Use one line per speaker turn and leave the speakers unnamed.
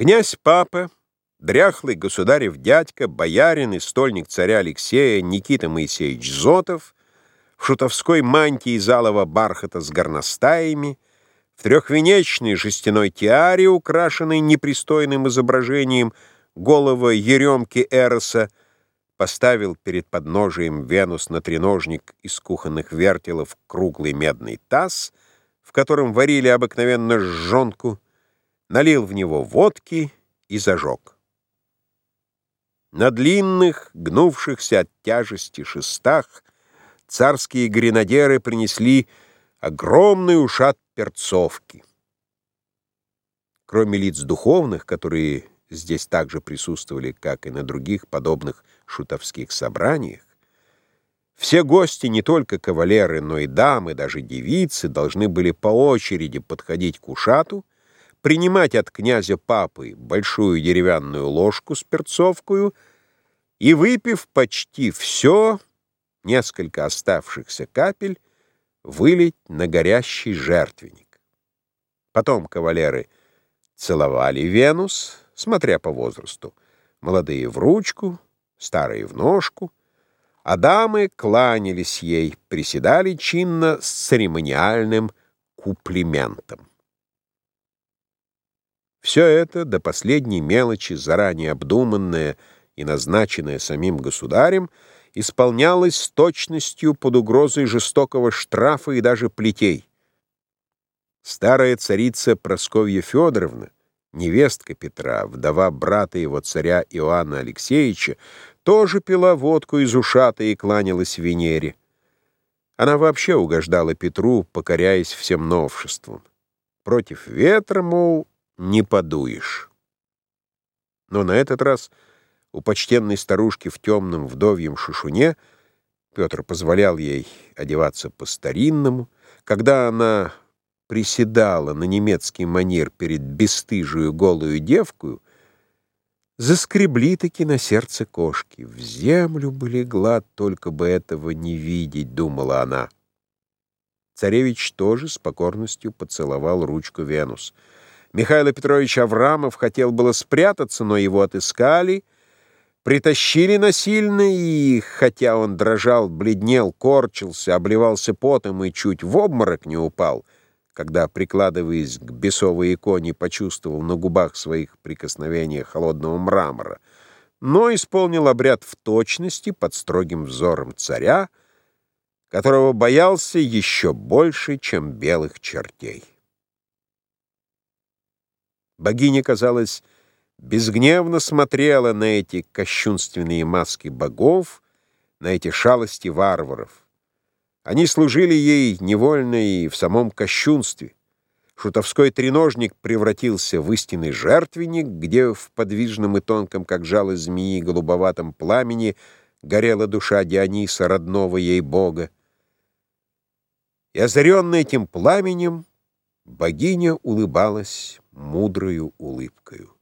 Князь Папа, дряхлый государев дядька, боярин и стольник царя Алексея Никита Моисеевич Зотов в шутовской мантии залого бархата с горностаями, в трехвенечной жестяной тиаре, украшенной непристойным изображением голого еремки Эроса, поставил перед подножием Венус на треножник из кухонных вертелов круглый медный таз, в котором варили обыкновенно жжонку, налил в него водки и зажег. На длинных, гнувшихся от тяжести шестах царские гренадеры принесли огромный ушат перцовки. Кроме лиц духовных, которые здесь также присутствовали, как и на других подобных шутовских собраниях, все гости, не только кавалеры, но и дамы, даже девицы, должны были по очереди подходить к ушату, принимать от князя папы большую деревянную ложку с перцовкою и, выпив почти все, несколько оставшихся капель, вылить на горящий жертвенник. Потом кавалеры целовали Венус, смотря по возрасту, молодые в ручку, старые в ножку, а дамы кланялись ей, приседали чинно с церемониальным куплиментом. Все это до последней мелочи, заранее обдуманное и назначенное самим государем, исполнялось с точностью под угрозой жестокого штрафа и даже плетей. Старая царица Просковья Федоровна, невестка Петра, вдова брата его царя Иоанна Алексеевича, тоже пила водку из ушата и кланялась Венере. Она вообще угождала Петру, покоряясь всем новшествам. Против ветра, мол, не подуешь. Но на этот раз у почтенной старушки в темном вдовьем шушуне Петр позволял ей одеваться по-старинному, когда она приседала на немецкий манер перед бесстыжую голую девкою, заскребли-таки на сердце кошки. В землю бы легла, только бы этого не видеть, думала она. Царевич тоже с покорностью поцеловал ручку Венус. Михаил Петрович Аврамов хотел было спрятаться, но его отыскали, притащили насильно, и, хотя он дрожал, бледнел, корчился, обливался потом и чуть в обморок не упал — когда, прикладываясь к бесовой иконе, почувствовал на губах своих прикосновения холодного мрамора, но исполнил обряд в точности под строгим взором царя, которого боялся еще больше, чем белых чертей. Богиня, казалось, безгневно смотрела на эти кощунственные маски богов, на эти шалости варваров. Они служили ей невольно и в самом кощунстве. Шутовской треножник превратился в истинный жертвенник, где в подвижном и тонком, как жало змеи, голубоватом пламени горела душа Диониса, родного ей бога. И озаренная этим пламенем, богиня улыбалась мудрою улыбкою.